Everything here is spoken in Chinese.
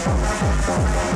Thank.